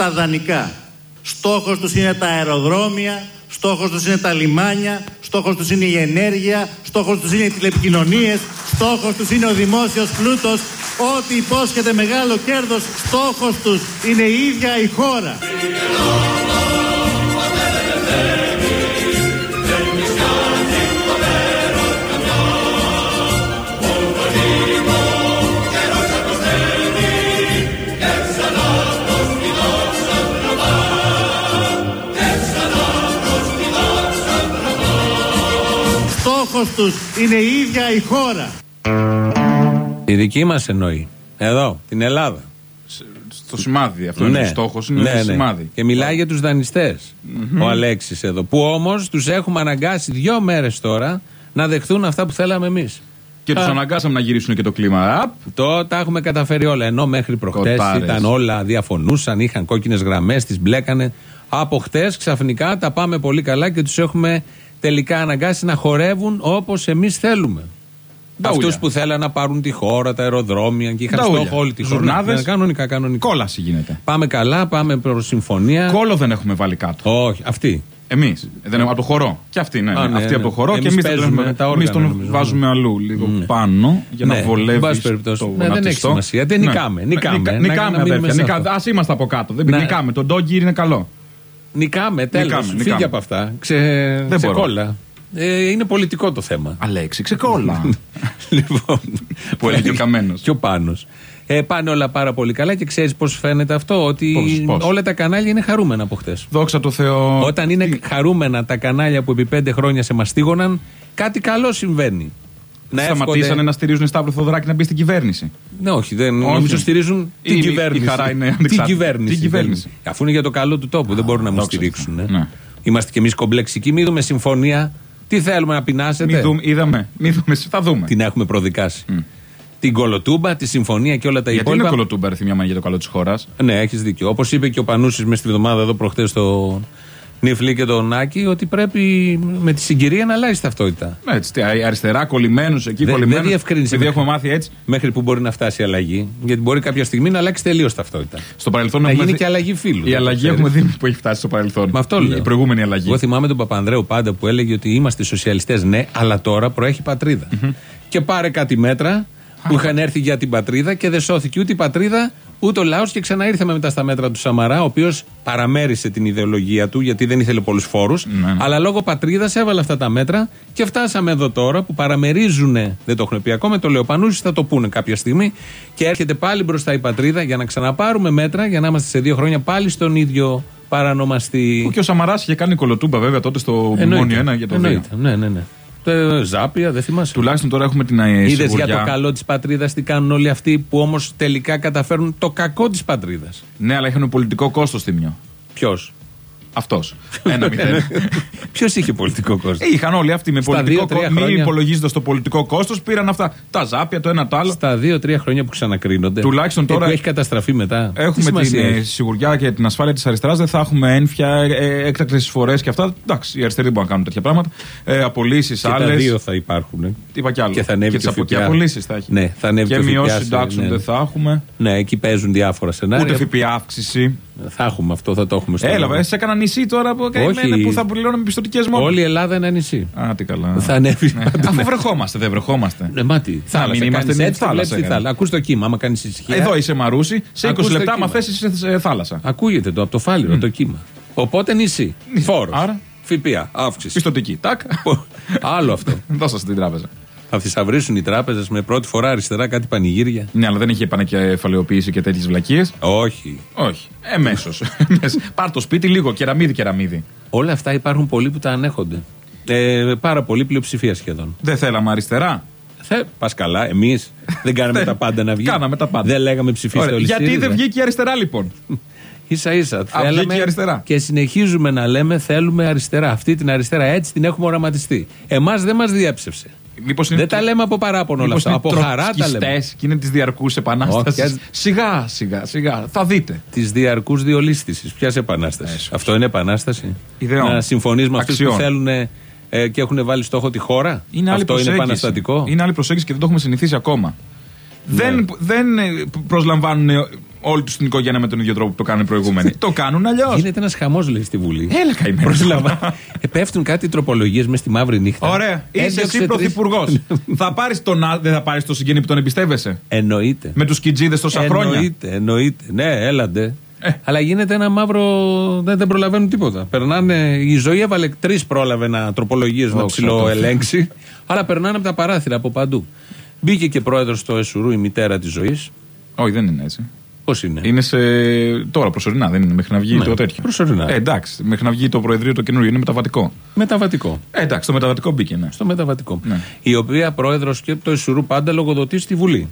τα δανεικά. Στόχος τους είναι τα αεροδρόμια, στόχος τους είναι τα λιμάνια, στόχος τους είναι η ενέργεια, στόχος τους είναι οι τηλεπικοινωνίες, στόχος τους είναι ο δημόσιος πλούτος, ό,τι υπόσχεται μεγάλο κέρδος, στόχος τους είναι η ίδια η χώρα. Στόχος τους είναι η ίδια η χώρα. Η δική μας εννοεί. Εδώ, την Ελλάδα. Στο σημάδι αυτό είναι ο στόχος. Είναι ναι, το ναι. σημάδι. Και μιλάει για τους δανειστε Ο Αλέξης εδώ. Που όμως τους έχουμε αναγκάσει δύο μέρες τώρα να δεχθούν αυτά που θέλαμε εμείς. Και τους Α. αναγκάσαμε να γυρίσουν και το κλίμα. Απ, Το τα έχουμε καταφέρει όλα. Ενώ μέχρι προχτές Κοτάρες. ήταν όλα, διαφωνούσαν, είχαν κόκκινες γραμμές, τις μπλέκανε. Από χτες ξαφνικά τα πάμε πολύ καλά και τους έχουμε τελικά αναγκάσει να χορεύουν όπως εμείς θέλουμε. Νταούλια. Αυτούς που θέλαν να πάρουν τη χώρα, τα αεροδρόμια και είχαν Νταούλια. στόχο όλη τη χώρα. Ζουρνάδες. Ναι, Κανονικά, κανονικά. κόλαση γίνεται. Πάμε καλά, πάμε προς συμφωνία. Κόλο δεν έχουμε βάλει κάτω. Όχι, αυτή. Εμείς. Από το χορό. Και αυτή, ναι. Α, ναι. ναι, αυτή ναι. από το χορό. Εμείς και εμεί παίζουμε τα όργανα, τον νομίζω. βάζουμε αλλού λίγο πάνω για να Ναι, εν βολεύεις. πάση περιπτώσει. το Ναι, δεν έχει γονατιστό. σημασία. Δεν νικάμε, νικάμε. Νικα- Να- Νικάμε, να μείνουμε αδέρφια. σε αυτό. Α είμαστε από κάτω. Δεν Ναι. νικάμε. Το ντόγκι είναι καλό. Νικάμε, τέλος. Νικάμε, Φύγε νικάμε. από αυτά. Ξε... Δεν ξεκόλα. Ε, είναι πολιτικό το θέμα. Αλέξη, ξεκόλα. λοιπόν. Που έλεγε ο Καμένος. Και ο Πάνος. Ε, πάνε όλα πάρα πολύ καλά και ξέρεις πώς φαίνεται αυτό. Ότι Πώς, πώς; όλα τα κανάλια είναι χαρούμενα από χτε. Δόξα τω Θεώ. Όταν είναι χαρούμενα τα κανάλια που επί πέντε χρόνια σε μαστίγωναν, κάτι καλό συμβαίνει. Να Σταματήσανε εύχονται- να στηρίζουν Σταύρο Θοδωράκη να μπει στην κυβέρνηση. Ναι, όχι, δεν Όχι. νομίζω στηρίζουν την Η- η κυβέρνηση. χαρά είναι την ανεξάρτητη. κυβέρνηση. Την κυβέρνηση. δεν- Αφού είναι για το καλό του τόπου, δεν μπορούν να μα Δόξα τω στηρίξουν. Θεώ. ε. Ναι. Είμαστε κι εμείς κομπλεξικοί, μην δούμε συμφωνία. Τι θέλουμε να πεινάσετε; Μη δούμε, είδαμε. Μη δούμε, θα δούμε. Την έχουμε προδικάσει. Την κολοτούμπα, τη συμφωνία και όλα τα Γιατί υπόλοιπα. είναι κολοτούμπα αριθμιά μια μάνα για το καλό της χώρας. Ναι, έχεις δίκιο. Όπως είπε και ο Πανούσης μες στη βδομάδα εδώ προχθές στο Νιφλή και τον Νάκη, ότι πρέπει με τη συγκυρία να αλλάζει ταυτότητα. Έτσι, τι, αριστερά, κολλημένους εκεί, Δεν- κολλημένους. δεν διευκρίνησε Επειδή μέχρι- έχουμε μάθει έτσι. Μέχρι που μπορεί να φτάσει η αλλαγή. Γιατί μπορεί κάποια στιγμή να αλλάξει τελείως ταυτότητα. Στο παρελθόν Να έχουμε γίνει δει- και αλλαγή φίλου. Η δεν το αλλαγή ξέρεις. έχουμε δει που έχει φτάσει στο παρελθόν. Με αυτό η, λέω. η προηγούμενη αλλαγή. Εγώ θυμάμαι τον Παπανδρέου πάντα που έλεγε ότι είμαστε σοσιαλιστές, ναι, αλλά τώρα προέχει πατρίδα. Και πάρε κάτι μέτρα που είχαν έρθει για την πατρίδα και δεν σώθηκε ούτε η πατρίδα ούτε ο λαό και ξαναήρθαμε μετά στα μέτρα του Σαμαρά, ο οποίος παραμέρισε την ιδεολογία του γιατί δεν ήθελε πολλούς φόρους. Ναι. Αλλά λόγω πατρίδας έβαλε αυτά τα μέτρα και φτάσαμε εδώ τώρα που παραμερίζουν. Δεν το έχουν πει ακόμα, το λέω Πανούση, θα το πούνε κάποια στιγμή. Και έρχεται πάλι μπροστά η πατρίδα για να ξαναπάρουμε μέτρα για να είμαστε σε δύο χρόνια πάλι στον ίδιο παρανομαστή. Που και ο Σαμαράς είχε κάνει κολοτούμπα βέβαια τότε στο Εννοείται. Μνημόνιο 1 για το 2. Εννοείται. Ναι, ναι, ναι. Ε, Ζάπια, δεν θυμάσαι. Τουλάχιστον τώρα έχουμε την ε, Είδες για σιγουριά. το καλό της πατρίδας τι κάνουν όλοι αυτοί που όμως τελικά καταφέρουν το κακό της πατρίδας. Ναι, αλλά είχαν πολιτικό κόστος τιμιο. Ποιος; Αυτός. Ένα μηδέν. Ποιος είχε πολιτικό κόστος; Ε, Είχαν όλοι αυτοί με Στα πολιτικό δύο-τρία κόστο. Μην χρόνια. υπολογίζοντας το πολιτικό κόστος, πήραν αυτά. Τα ζάπια, το ένα το άλλο. Στα δύο-τρία χρόνια που ξανακρίνονται. Τουλάχιστον και τώρα- που έχει καταστραφεί μετά. Τι Έχουμε την σημασία ε, έχει; σιγουριά και την ασφάλεια της αριστεράς. Δεν θα έχουμε ένφια, ε, έκτακτες εισφορές και αυτά. Εντάξει, οι αριστεροί δεν μπορούν να κάνουν τέτοια πράγματα. Ε, Απολύσεις Και τα άλλες. δύο θα υπάρχουν. ε. Είπα κι άλλο. Και θα ανέβει τις και ο απο- και ΦΠΑ. απολύσεις θα έχει. Ναι, θα ανέβει και και ο μειώσεις ΦΠΑ, συντάξεων ναι. δεν θα έχουμε. Ναι, εκεί παίζουν διάφορα σενάρια. Ούτε ΦΠΑ αύξηση. Θα έχουμε αυτό, θα το έχουμε στο Έλα, μέλλον. βέβαια, σε έκανα νησί τώρα που, καημένα που θα πληρώνουμε πιστοτικές μόνο. Όλη η Ελλάδα είναι νησί. Α, τι καλά. Θα ανέβει Ναι. παντού. Αφού βρεχόμαστε, δεν βρεχόμαστε. Ναι, μα τι. μην Θάλασσα. είμαστε Κάνεις μια έτσι και θάλασσα, βλέπεις τη έκανε. θάλασσα. Ακούς το κύμα. Άμα κάνεις ησυχία. Εδώ είσαι Μαρούση, σε 20 Ακούς το λεπτά, κύμα. μα θέσει σε σε θάλασσα. Ακούγεται το από το φάληρο το κύμα. Οπότε νησί. Φόρος. Άρα; ΦΠΑ. Αύξηση. Πιστοτική. Τάκ. Άλλο αυτό. Δώσα στην τράπεζα. Θα θησαυρίσουν οι τράπεζες με πρώτη φορά αριστερά κάτι πανηγύρια. Ναι, αλλά δεν είχε επανεκεφαλαιοποίηση και τέτοιες βλακίες; Όχι. Όχι. Εμέσω. Πάρ το σπίτι λίγο, κεραμίδι, κεραμίδι. Όλα αυτά υπάρχουν πολλοί που τα ανέχονται. Ε, πάρα πολύ πλειοψηφία σχεδόν. Δεν θέλαμε αριστερά; Θε, πας καλά, εμείς δεν κάναμε τα πάντα να βγει. Κάναμε τα πάντα. Δεν λέγαμε ψηφίστε Ωραία. όλοι Γιατί ΣΥΡΙΖΑ. δεν βγήκε η αριστερά λοιπόν; σα ίσα. βγήκε η αριστερά. και συνεχίζουμε να λέμε θέλουμε αριστερά. Αυτή την αριστερά έτσι την έχουμε οραματιστεί. Εμάς δεν μας διέψευσε. Μήπως είναι Δεν τα λέμε από παράπονο όλα μήπως αυτά. είναι Από χαρά τα λέμε. τροτσκιστές και είναι της διαρκούς επανάστασης. Όχι, Σιγά, σιγά, σιγά. Θα δείτε. Της διαρκούς διολίσθηση. Ποιας επανάστασης; Αυτό είναι επανάσταση; Ιδεών. Να συμφωνείς με αυτούς που Αξιών. θέλουν ε, και έχουν βάλει στόχο τη χώρα; Είναι άλλη Αυτό είναι προσέγγιση. επαναστατικό; Είναι άλλη προσέγγιση και δεν το έχουμε συνηθίσει ακόμα. Ναι. Δεν, δεν ε, προσλαμβάνουν ε, όλη τους την οικογένεια με τον ίδιο τρόπο που το κάνουν οι προηγούμενοι. το κάνουν αλλιώς. Γίνεται ένας χαμός, λέει, στη Βουλή. Έλα καημένο. Προσλάβα. Ε, πέφτουν κάτι τροπολογίες μες στη μαύρη νύχτα. Ωραία. Είσαι Έδιωξε εσύ τρεις- πρωθυπουργός. θα πάρεις τον Α- δεν θα πάρεις τον συγγενή που τον εμπιστεύεσαι; Εννοείται. Με τους κιτζίδες τόσα χρόνια. Εννοείται, εννοείται. Ναι, έλαντε. Ε. Αλλά γίνεται ένα μαύρο. Δεν, δεν προλαβαίνουν τίποτα. Περνάνε. Η ζωή έβαλε τρεις πρόλαβε να τροπολογίες να Ω, ψηλοελέγξει. αλλά περνάνε από τα παράθυρα από παντού. Μπήκε και πρόεδρος στο Εσουρού η μητέρα της ζωής. Όχι, δεν είναι έτσι. Πώς είναι; Είναι σε. Τώρα προσωρινά, δεν είναι μέχρι να βγει Ναι, το τέτοιο. προσωρινά. Ε, εντάξει, μέχρι να βγει το Προεδρείο το καινούριο είναι μεταβατικό. Μεταβατικό. Ε, εντάξει, το μεταβατικό μπήκε, ναι. Στο μεταβατικό. Ναι. Η οποία πρόεδρος και το Εσουρού πάντα λογοδοτεί στη Βουλή.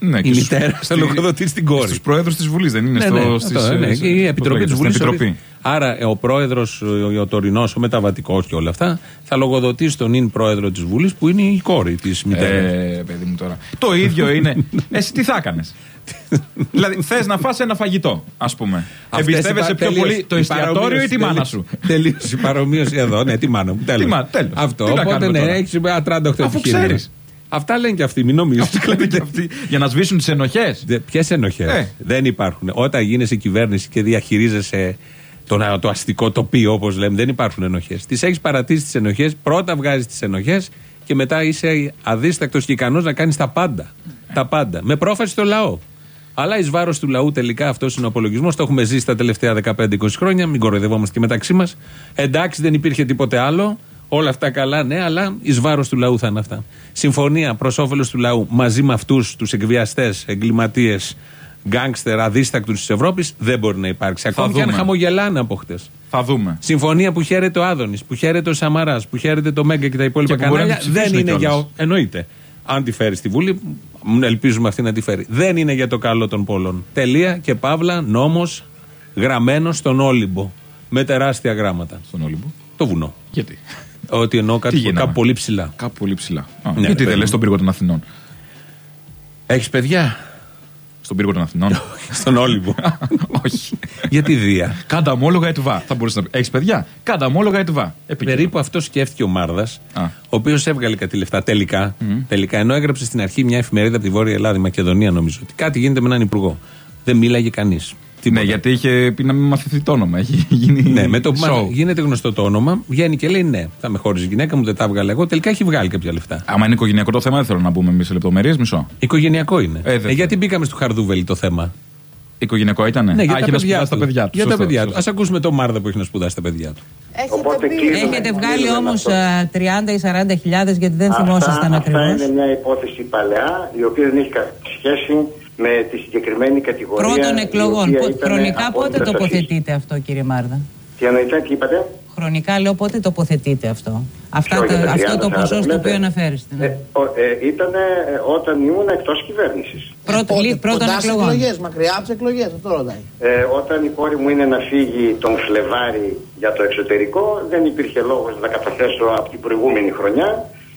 ναι Η μητέρα θα λογοδοτεί στην κόρη. Στους προέδρου της Βουλής, δεν είναι Ναι, στο, ναι, στις, αυτό, ναι, ε, και η πώς Επιτροπή λέγεται, της Βουλής. στην Επιτροπή. Άρα ε, ο πρόεδρος, ο, ο τωρινός, ο μεταβατικός και όλα αυτά, θα λογοδοτεί στον ίν πρόεδρο της Βουλής που είναι η κόρη της μητέρας. Ε, παιδί μου τώρα. Το ίδιο είναι. Εσύ τι θα έκανες; δηλαδή, θες να φας ένα φαγητό, ας πούμε. Εμπιστεύεσαι πιο πολύ το εστιατόριο ή τη μάνα σου. Τελείωσε η παρομοίωση εδώ. Ναι, τη μάνα μου. Τέλος. Τι μα- τέλος. Αυτό. Τι να Οπότε κάνουμε ναι, τώρα; έχεις 38 Αφού επιχειρήματα. ξέρεις. Αυτά λένε και αυτοί, μην νομίζεις. Λένε και αυτοί, για να σβήσουν τις ενοχές. Ποιες ενοχές; Ε. Δεν υπάρχουν. Όταν γίνεσαι κυβέρνηση και διαχειρίζεσαι το, το αστικό τοπίο, όπως λέμε, δεν υπάρχουν ενοχές. Τις έχεις παρατήσει τις ενοχές, πρώτα βγάζεις τις ενοχές και μετά είσαι αδίστακτος και ικανός να κάνεις τα πάντα. Τα πάντα. Με πρόφαση στο λαό. Αλλά εις βάρος του λαού τελικά αυτός είναι ο απολογισμός. Το έχουμε ζήσει τα τελευταία 15-20 χρόνια. Μην κοροϊδευόμαστε και μεταξύ μας. Εντάξει, δεν υπήρχε τίποτε άλλο. Όλα αυτά καλά, ναι, αλλά εις βάρος του λαού θα είναι αυτά. Συμφωνία προς όφελος του λαού μαζί με αυτούς τους εκβιαστές, εγκληματίες, γκάγκστερ, αδίστακτους της Ευρώπης δεν μπορεί να υπάρξει. Ακόμη και αν δούμε. χαμογελάνε από χτες. Θα δούμε. Συμφωνία που χαίρεται ο Άδωνης, που χαίρεται ο Σαμαράς, που χαίρεται το Μέγκα και τα υπόλοιπα Και που μπορεί να κανάλια, τη δεν ψηφίσουν είναι για. κιόλας. ο- Εννοείται. Αν τη φέρει στη Βουλή, μ, ελπίζουμε αυτή να τη φέρει. Δεν είναι για το καλό των πόλων. Τελεία και παύλα, νόμος γραμμένος στον Όλυμπο. Με τεράστια γράμματα. Στον Όλυμπο. Το βουνό. Γιατί; Ότι εννοώ κάτι Τι γίναμε; κάπου πολύ ψηλά. Κάπου πολύ ψηλά. Α, Ναι, γιατί παιδί δεν μου. λε στον πύργο των Αθηνών. Έχεις παιδιά; Στον πύργο των Αθηνών. στον Όλυμπο. Όχι. Γιατί δία. Κάντα ομόλογα ετβά. Θα μπορούσε να πει. Έχεις παιδιά; Κάντα ομόλογα ετβά. Επίκαιρο. Περίπου αυτό σκέφτηκε ο Μάρδας, Α. ο οποίος έβγαλε κάτι λεφτά τελικά, τελικά. Ενώ έγραψε στην αρχή μια εφημερίδα από τη Βόρεια Ελλάδα, η Μακεδονία νομίζω, ότι κάτι γίνεται με έναν υπουργό. Δεν μίλαγε κανείς. Ναι, γιατί είχε πει να μην μαθηθεί το όνομα. Έχει γίνει. Ναι, με το που show. μα- γίνεται γνωστό το όνομα, βγαίνει και λέει ναι, θα με χώριζε η γυναίκα μου, δεν τα έβγαλε εγώ. Τελικά έχει βγάλει κάποια λεφτά. Άμα είναι οικογενειακό το θέμα, δεν θέλω να μπούμε εμείς σε λεπτομέρειες. Μισό. Οικογενειακό είναι. Ε, δεν γιατί μπήκαμε στο Χαρδούβελι το θέμα; Οικογενειακό ήταν. Ναι, για Α, τα είχε να παιδιά σπουδάσει του. τα παιδιά του. Για τα Σωστό, παιδιά του. σωστό. Α ακούσουμε το Μάρδα που έχει να σπουδάσει τα παιδιά του. Οπότε κλείνουμε. Έχετε βγάλει Κλείνουμε όμως αυτό. 30 ή 40 χιλιάδες γιατί δεν Αυτά- θυμόσασταν Αυτά ακριβώς. είναι μια υπόθεση παλαιά, η οποία δεν έχει καμία σχέση με τη συγκεκριμένη κατηγορία. Πρώτων η εκλογών. οποία Πο- ήταν Χρονικά πότε απόλυτα σαφής. τοποθετείτε αυτό, κύριε Μάρδα; Τι εννοείτε, τι είπατε; Χρονικά λέω πότε τοποθετείτε αυτό. Αυτά Ποιο, τα- για τα αυτό 30, το 40 ποσό στο λέτε; οποίο αναφέρεστε. ναι. Ε, ο- ε, ήταν όταν ήμουν εκτός κυβέρνησης. Πρώτο, Πότε, λί- πρώτων κοντάς στις εκλογών. εκλογές, μακριά από τις εκλογές, αυτό ρωτάει. Ε, όταν η κόρη μου είναι να φύγει τον Φλεβάρι για το εξωτερικό, δεν υπήρχε λόγος να καταθέσω από την προηγούμενη χρονιά.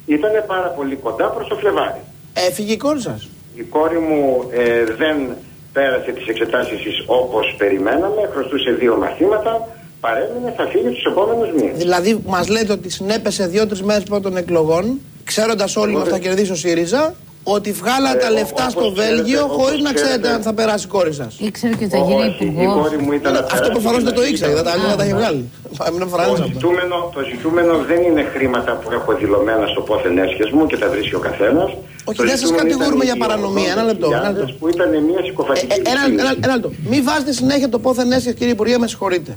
Ήταν πάρα πολύ κοντά προς το Φλεβάρι. Έφυγε η κόρη σας; Η κόρη μου ε, δεν πέρασε τις εξετάσεις της όπως περιμέναμε, χρωστούσε δύο μαθήματα, παρέμεινε, θα φύγει τους επόμενους μήνες. Δηλαδή, μας λέτε ότι συνέπεσε δύο-τρεις μέρες πρώτων εκλογών, ξέροντας όλοι Εγώ ότι θα δεν- κερδίσει ο ΣΥΡΙΖΑ, ότι βγάλα Ε, τα ό- λεφτά όπως στο ξέρετε, Βέλγιο όπως χωρίς να ξέρετε ξέρετε. αν θα περάσει η κόρη σας. Ήξερε και ότι θα γίνει Όχι, η υπουργός. κόρη μου ήταν να Αυτό περάσει προφανώς δεν το την ήξερα, γιατί τα άλλα τα είχε βγάλει. Μην Το φρανίζει αυτό. ζητούμενο, το ζητούμενο δεν είναι χρήματα που έχω δηλωμένα στο πόθεν έσχες μου και τα βρίσκει ο καθένας. Όχι, δεν σας κατηγορούμε για παρανομία. Ένα λεπτό, ένα λεπτό. Που ήταν μια Ε, συκοφαντική. ε, ένα, ένα, ένα λεπτό. Μην βάζετε συνέχεια το πόθεν έσχε, κύριε Υπουργέ, με συγχωρείτε.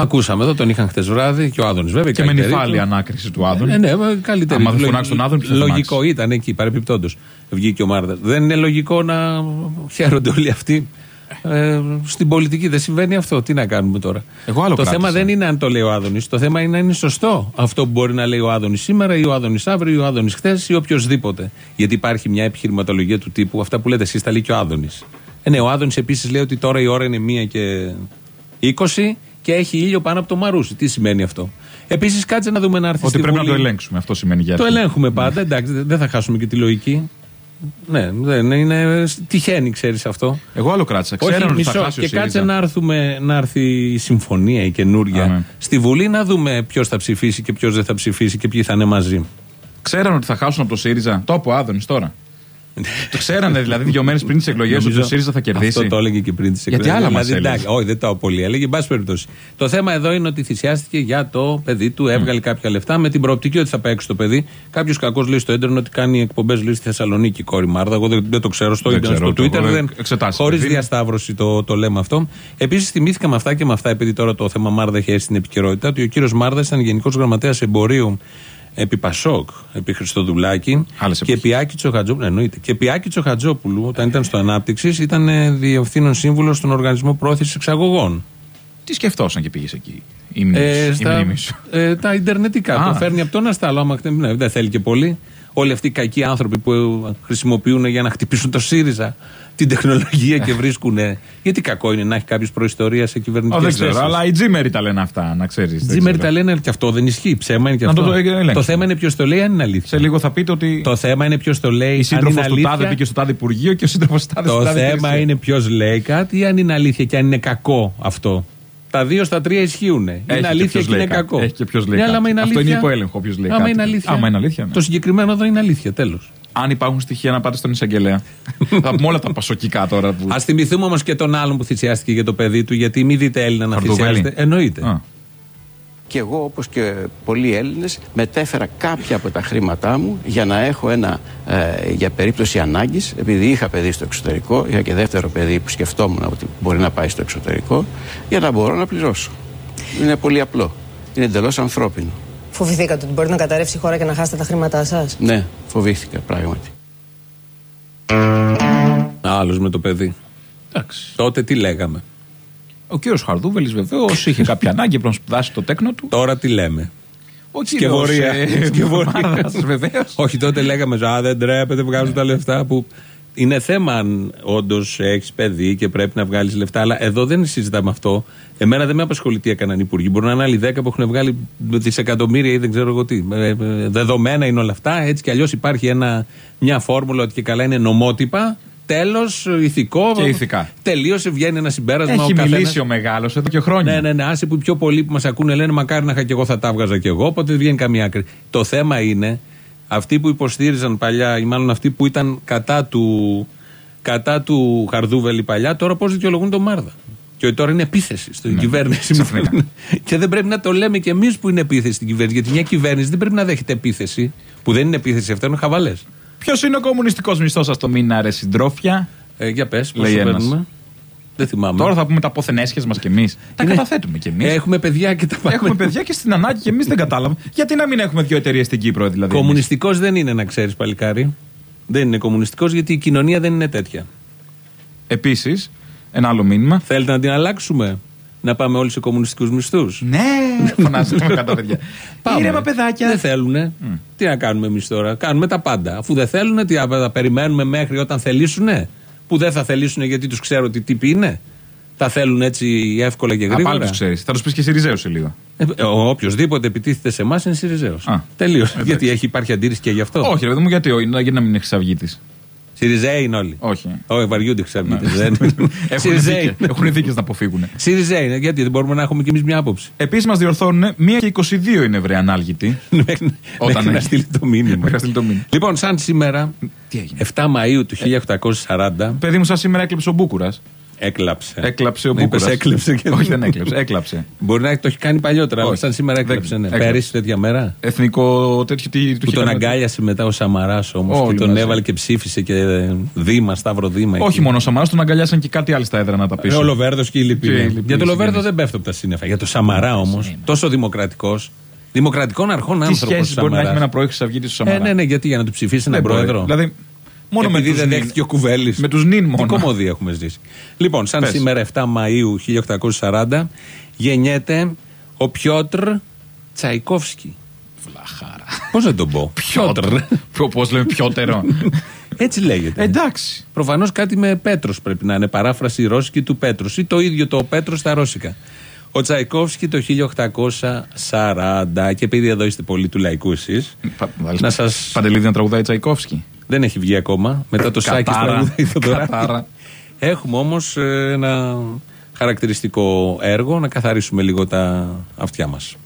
Ακούσαμε εδώ, τον είχαν χτες βράδυ και ο Άδωνης βέβαια. Και με καλύτερη νυφάλια του. ανάκριση του Άδωνη. Ε, ναι, μα καλύτερη. Άμα δεν Λογι- φωνάξει τον Άδωνη, ποιος θα Λογικό φωνάξει. ήταν εκεί, παρεπιπτόντω. Βγήκε ο Μάρδα. Δεν είναι λογικό να χαίρονται όλοι αυτοί. Ε, στην πολιτική δεν συμβαίνει αυτό. Τι να κάνουμε τώρα; Εγώ άλλο το κράτησα. θέμα δεν είναι αν το λέει ο Άδωνης. Το θέμα είναι αν είναι σωστό αυτό που μπορεί να λέει ο Άδωνης σήμερα ή ο Άδωνης αύριο ή ο Άδωνης χθες ή οποιοδήποτε. Γιατί υπάρχει μια επιχειρηματολογία του τύπου, αυτά που λέτε εσείς, τα λέει και ο Άδωνης. Ε, ναι, ο Άδωνης επίσης λέει ότι τώρα η ώρα είναι 1 και 20 και έχει ήλιο πάνω από το Μαρούσι. Τι σημαίνει αυτό; Επίσης, κάτσε να δούμε να έρθει Ότι στη πρέπει να Βουλή. το ελέγξουμε. Αυτό σημαίνει για Το αρχή. ελέγχουμε πάντα, εντάξει, δεν θα χάσουμε και τη λογική. Ναι, δεν είναι. Τυχαίνει, ξέρεις αυτό. Εγώ άλλο κράτησα. Ξέραν Όχι, ότι θα μισό. χάσει ο Και κάτσε ΣΥΡΙΖΑ. να, έρθουμε, να έρθει η συμφωνία, η καινούρια, Α, ναι. στη Βουλή να δούμε ποιος θα ψηφίσει και ποιος δεν θα ψηφίσει και ποιοι θα είναι μαζί. Ξέραν ότι θα χάσουν από το ΣΥΡΙΖΑ. Το από Άδωνης τώρα. Το ξέρανε δηλαδή δύο μέρες πριν τις εκλογές ότι ο ΣΥΡΙΖΑ θα κερδίσει. Αυτό το έλεγε και πριν τις εκλογές. Γιατί άλλα μας δηλαδή, Όχι, δεν το πολύ έλεγε. Εν πάση περιπτώσει. Το θέμα εδώ είναι ότι θυσιάστηκε για το παιδί του, έβγαλε κάποια λεφτά με την προοπτική ότι θα παίξει το παιδί. Κάποιος κακός λέει στο ίντερνετ ότι κάνει εκπομπές στη Θεσσαλονίκη κόρη Μάρδα. Εγώ δεν, δεν το ξέρω στο ίντερνετ, στο Twitter. Χωρίς διασταύρωση το, το λέμε αυτό. Επίσης θυμήθηκα με αυτά και με αυτά, επειδή τώρα το θέμα Μάρδα έχει έρθει στην επικαιρότητα, ότι ο κύριος Μάρδας ήταν γενικός γραμματέας εμπορίου επί Πασόκ, επί Χριστοδουλάκη και επί Άκη Τσοχατζόπουλου. Εννοείται. Και επί Άκη Τσοχατζόπουλου, όταν ήταν στο Ανάπτυξης, ήταν ε, διευθύνων σύμβουλος στον Οργανισμό Πρόθεσης Εξαγωγών. Τι σκεφτόσαν και πήγες εκεί, η μνήμης, ε, στα, ε, τα Ιντερνετικά. Το φέρνει από το ένα στα άλλο. Άμα ναι, δεν θέλει και πολύ. Όλοι αυτοί οι κακοί άνθρωποι που χρησιμοποιούν για να χτυπήσουν το ΣΥΡΙΖΑ την τεχνολογία και βρίσκουν. Γιατί κακό είναι να έχει κάποιος προϊστορία σε κυβερνητικές θέσει. Δεν ξέρω, αλλά οι τζίμεροι τα λένε αυτά, να ξέρεις. Οι τζίμεροι τα λένε και αυτό δεν ισχύει. Ψέμα είναι και αυτό. Το, το, το, θέμα είναι ποιος το λέει, αν είναι αλήθεια. Σε λίγο θα πείτε ότι. Το θέμα είναι ποιος το λέει. Η σύντροφος του τάδε πήγε στο τάδε Υπουργείο και ο σύντροφος του τάδε Το θέμα είναι ποιος λέει κάτι ή αν είναι αλήθεια και αν είναι κακό αυτό. Τα δύο στα τρία ισχύουν. Είναι αλήθεια και, είναι κακό. Έχει και ποιος λέει. Αυτό είναι υποέλεγχο. Ποιος λέει. Άμα είναι αλήθεια. Το συγκεκριμένο εδώ είναι αλήθεια. Τέλος αν υπάρχουν στοιχεία να πάτε στον εισαγγελέα. θα πούμε όλα τα πασοκικά τώρα. Που... Α θυμηθούμε όμως και τον άλλον που θυσιάστηκε για το παιδί του, γιατί μην δείτε Έλληνα να θυσιάζεται. Εννοείται. Α. Και εγώ, όπως και πολλοί Έλληνες, μετέφερα κάποια από τα χρήματά μου για να έχω ένα, ε, για περίπτωση ανάγκης, επειδή είχα παιδί στο εξωτερικό, είχα και δεύτερο παιδί που σκεφτόμουν ότι μπορεί να πάει στο εξωτερικό, για να μπορώ να πληρώσω. Είναι πολύ απλό. Είναι εντελώς ανθρώπινο. Φοβηθήκατε ότι μπορεί να καταρρεύσει η χώρα και να χάσετε τα χρήματά σας; Ναι, φοβήθηκα πράγματι. Άλλος με το παιδί. Εντάξει. Τότε τι λέγαμε; Ο κύριος Χαρδούβελης βεβαίως είχε κάποια ανάγκη να σπουδάσει το τέκνο του. Τώρα τι λέμε; Ο Σκευωρία. Ε, βεβαίως. Όχι, τότε λέγαμε Α, δεν τρέπεται, βγάζουν τα λεφτά που είναι θέμα αν όντως έχεις παιδί και πρέπει να βγάλεις λεφτά. Αλλά εδώ δεν συζητάμε αυτό. Εμένα δεν με απασχολεί τι έκαναν οι υπουργοί. Μπορεί να είναι άλλοι 10 που έχουν βγάλει δισεκατομμύρια ή δεν ξέρω εγώ τι. Ε, ε, δεδομένα είναι όλα αυτά. Έτσι κι αλλιώς υπάρχει ένα, μια φόρμουλα ότι και καλά είναι νομότυπα. Τέλος, ηθικό. Και ηθικά. Τελείωσε, βγαίνει ένα συμπέρασμα. Έχει ο καθένας... μιλήσει ο μεγάλος εδώ και χρόνια. Ναι, ναι, ναι. Άσε που πιο πολλοί που μας ακούνε λένε Μακάρι να είχα και εγώ θα τα βγάζα κι εγώ. Οπότε δεν βγαίνει καμία άκρη. Το θέμα είναι αυτοί που υποστήριζαν παλιά, ή μάλλον αυτοί που ήταν κατά του, κατά του Χαρδούβελη παλιά, τώρα πώς δικαιολογούν τον Μάρδα. Και ότι τώρα είναι επίθεση στην ναι, κυβέρνηση. και δεν πρέπει να το λέμε κι εμείς που είναι επίθεση στην κυβέρνηση. Γιατί μια κυβέρνηση δεν πρέπει να δέχεται επίθεση. Που δεν είναι επίθεση, αυτά είναι χαβαλές. Ποιος είναι ο κομμουνιστικός μισθός σας το μήνα, ρε συντρόφια; Ε, για πες, πώς παίρνουμε. Δεν θυμάμαι. Τώρα θα πούμε τα ποθενέσχε μας κι εμείς. Τα καταθέτουμε κι εμείς. Έχουμε παιδιά και τα πάμε. Έχουμε παιδιά και στην ανάγκη και εμείς δεν κατάλαβα. Γιατί να μην έχουμε δύο εταιρείες στην Κύπρο, δηλαδή. Κομμουνιστικός δεν είναι, να ξέρεις, παλικάρι. Δεν είναι κομμουνιστικός γιατί η κοινωνία δεν είναι τέτοια. Επίσης, ένα άλλο μήνυμα. Θέλετε να την αλλάξουμε; Να πάμε όλοι σε κομμουνιστικούς μισθούς; Ναι, φωνάζετε με κάτω παιδιά. Ήρεμα παιδάκια. Δεν θέλουν. Τι να κάνουμε εμείς τώρα; Κάνουμε τα πάντα. Αφού δεν θέλουν, τι θα περιμένουμε μέχρι όταν θελήσουν που δεν θα θελήσουν γιατί τους ξέρω τι τύποι είναι. Θα θέλουν έτσι εύκολα και γρήγορα. Πάλι τους ξέρεις. Θα τους πεις και Σιριζέο σε λίγο. Ε, Οποιοδήποτε επιτίθεται σε εμάς είναι Σιριζέος. Τελείως. Γιατί έχει, υπάρχει αντίρρηση και γι' αυτό. Όχι, ρε μου, γιατί, γιατί να μην είναι χρυσαυγήτη. Σιριζέοι είναι όλοι. Όχι. Όχι, βαριούνται χρυσαυγίτε. Ναι. Έχουν δίκες να αποφύγουν. Σιριζέοι είναι, γιατί δεν μπορούμε να έχουμε κι εμείς μια άποψη. Επίσης μας διορθώνουν 1 και 22 είναι βρε ανάλγητη. Όταν να στείλει το μήνυμα. Λοιπόν, σαν σήμερα, 7 Μαου του 1840. Παιδί μου, σαν σήμερα έκλειψε ο Μπούκουρας. Έκλαψε. Έκλαψε ο Μπούκουρας. Έκλεψε και Όχι, δεν έκλεψε. Έκλαψε. Μπορεί να το έχει κάνει παλιότερα, αλλά σαν σήμερα έκλαψε. Ναι. Πέρυσι τέτοια μέρα. Εθνικό τέτοιο τι του Που τον αγκάλιασε μετά ο Σαμαράς όμως και τον έβαλε και ψήφισε και Δήμα, Σταύρο Δήμα. Όχι μόνο ο Σαμαράς, τον αγκαλιάσαν και κάτι άλλο στα έδρανα να τα πει. Ο Λοβέρδο και η Λυπή. Για τον Λοβέρδο δεν πέφτω από τα σύννεφα. Για τον Σαμαρά όμως, τόσο δημοκρατικός. Δημοκρατικών αρχών άνθρωπος. Τι μπορεί να έχει με ένα πρώην Χρυσαυγήτη του Σαμαρά. Ε, ναι, ναι, γιατί για να του ψηφίσει έναν πρόεδρο. Δηλαδή Μόνο Επειδή με δεν δέχτηκε ο Κουβέλης. Με τους νυν μόνο. Τι κομμωδία έχουμε ζήσει. Λοιπόν, σαν Πες. σήμερα 7 Μαου 1840 γεννιέται ο Πιότρ Τσαϊκόφσκι. Βλαχάρα. Πώς να τον πω; Πιότρ. Πώς λέμε πιότερο; Έτσι λέγεται. Εντάξει. Προφανώς κάτι με Πέτρος πρέπει να είναι. Παράφραση ρώσικη του Πέτρους. Ή το ίδιο το Πέτρος στα ρώσικα. Ο Τσαϊκόφσκι το 1840. Και επειδή εδώ είστε πολύ του λαϊκού εσείς. Να σα. Παντελήδη να τραγουδάει Τσαϊκόφσκι. Δεν έχει βγει ακόμα. Μετά το Σάκης τραγουδάει Έχουμε όμως ε, ένα χαρακτηριστικό έργο να καθαρίσουμε λίγο τα αυτιά μας.